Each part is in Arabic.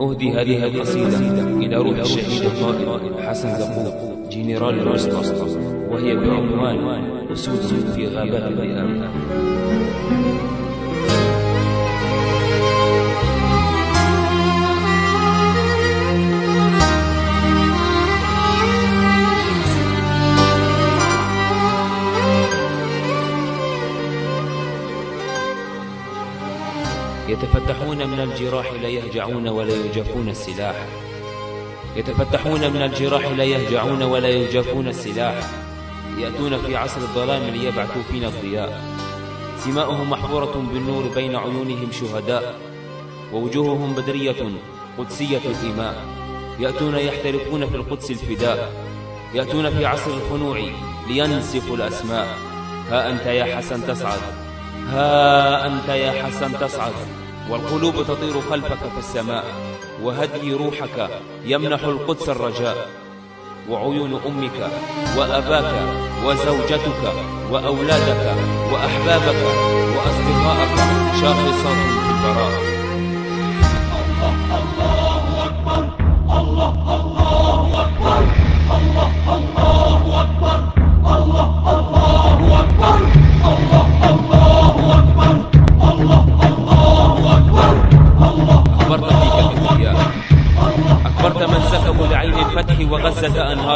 أهدي هذه القصيدة إلى روح الشهيد القائد حسن زقوق جنرال الوسطى وهي بعنوان أسود في غابات الذئاب من الجراح لا يهجعون ولا يجافون السلاح. يتفتحون من الجراح لا يهجعون ولا يجافون السلاح. يأتون في عصر الظلام ليبعثوا فينا الضياء. سماؤهم محفورة بالنور بين عيونهم شهداء. ووجوههم بدرية قدسية الإيماء يأتون يحترقون في القدس الفداء. يأتون في عصر الخنوع لينسفوا الأسماء. ها أنت يا حسن تصعد. ها أنت يا حسن تصعد. والقلوب تطير خلفك في السماء وهدي روحك يمنح القدس الرجاء. وعيون أمك وأباك وزوجتك وأولادك وأحبابك وأصدقائك شاخصات في البراء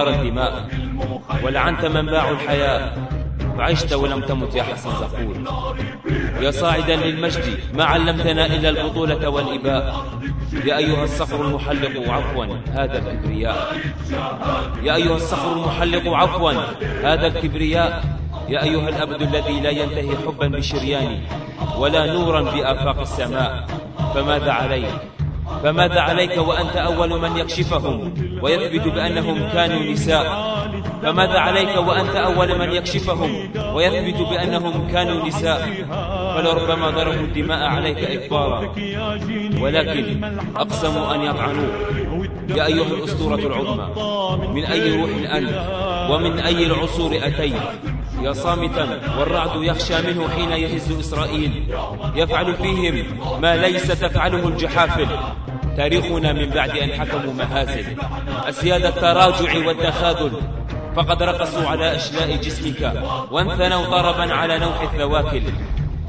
وغزة أنهار الدماء ولعنت من باعوا الحياة فعشت ولم تمت يا حسن زقور يا صاعدا للمجد ما علمتنا إلا البطولة والإباء. يا أيها الصخر المحلق عفوا هذا الكبرياء. يا أيها الصخر المحلق عفوا هذا الكبرياء. يا أيها الأبد الذي لا ينتهي حبا بشريان ولا نورا بآفاق السماء فماذا عليك؟ فماذا عليك وأنت أول من يكشفهم؟ ويثبت بأنهم كانوا نساء. فماذا عليك وأنت أول من يكشفهم؟ ويثبت بأنهم كانوا نساء. فلربما ضربوا الدماء عليك إكبارا ولكن أقسموا أن يطعنوك يا أيها الأسطورة العظمى من أي روح أنت ومن أي العصور أتيت؟ يا صامتا والرعد يخشى منه حين يهز إسرائيل. يفعل فيهم ما ليس تفعله الجحافل. تاريخنا من بعد أن حكموا مهازل أسياد التراجع والتخاذل. فقد رقصوا على أشلاء جسمك وانثنوا طربا على نوح الثواكل.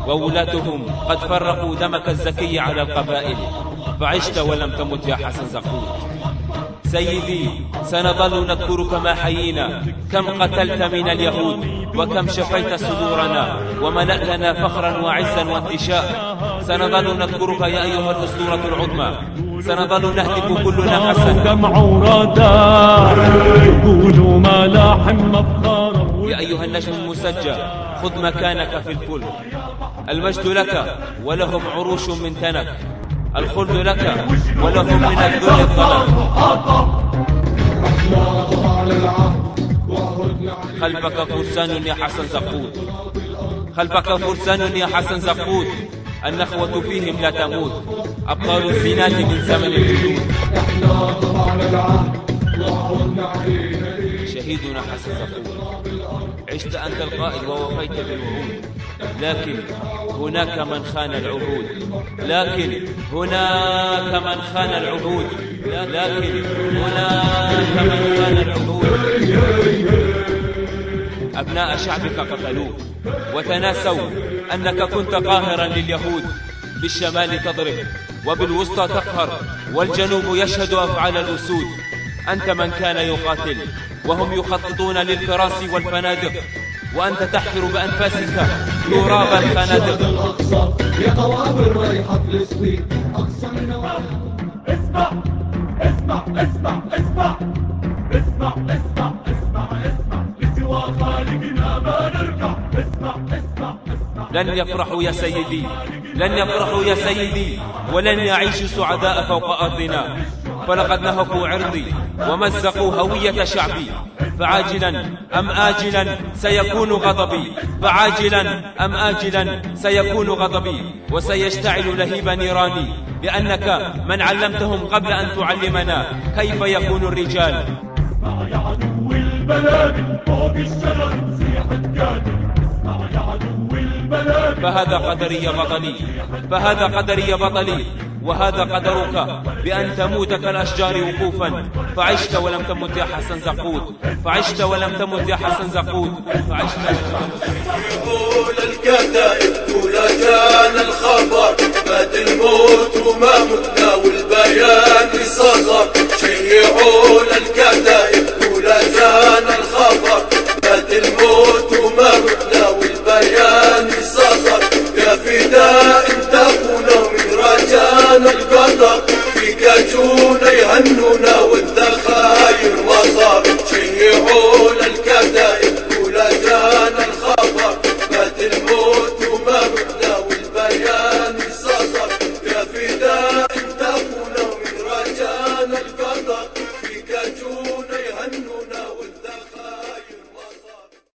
وولاتهم قد فرقوا دمك الزكي على القبائل. فعشت ولم تمت يا حسن زقوت سيدي سنظل نذكرك ما حيينا. كم قتلت من اليهود وكم شفيت صدورنا. وملأتنا فخرا وعزا وانتشاء. سنظل نذكرك يا أيها الأسطورة العظمى. سنظل نهتف كلنا حسن كم عرادا يقولوا ملاحم مفخرا يا أيها النجم المسجى خذ مكانك في الفلك المجد لك ولهم عروش من تنك. الخلد لك ولهم من الذل الظلم خلفك فرسان يا حسن زقود خلفك فرسان يا حسن زقود النخوة فيهم لا تموت. أبطال الزينات من زمن الجدود شهيدنا حسن زقود عشت أنت القائد ووفيت بالوعود. لكن هناك من خان العهود. لكن هناك من خان العهود. لكن هناك من خان العهود. أبناء شعبك قتلوك. وتناسوا أنك كنت قاهرا لليهود بالشمال تضرب وبالوسطى تقهر والجنوب يشهد أفعال الأسود. أنت من كان يقاتل وهم يخططون للفراس والفنادق وأنت تحفر بأنفاسك تراب الخنادق يا قوابل رايحة فلسطين أقصى النواحي اسمع اسمع اسمع اسمع. لن يفرحوا يا سيدي لن يفرحوا يا سيدي ولن يعيشوا سعداء فوق أرضنا. فلقد نهكوا عرضي ومزقوا هوية شعبي. فعاجلا أم آجلا سيكون غضبي. فعاجلا أم آجلا سيكون غضبي. وسيشتعل لهيب نيراني لأنك من علمتهم قبل أن تعلمنا. كيف يكون الرجال؟ يا عدو البلاد فوق زيح القادر اسمع يا عدو فهذا قدري يا بطلي فهذا قدري يا بطلي وهذا قدرك بأن تموت كالأشجار وقوفا. فعشت ولم تمت يا حسن زقود فعشت ولم تمت يا حسن زقود فعشت. يقول الكتائب ولا جانا الخبر مات الموت وما متنا والبيان صغر شيعوا الكتائب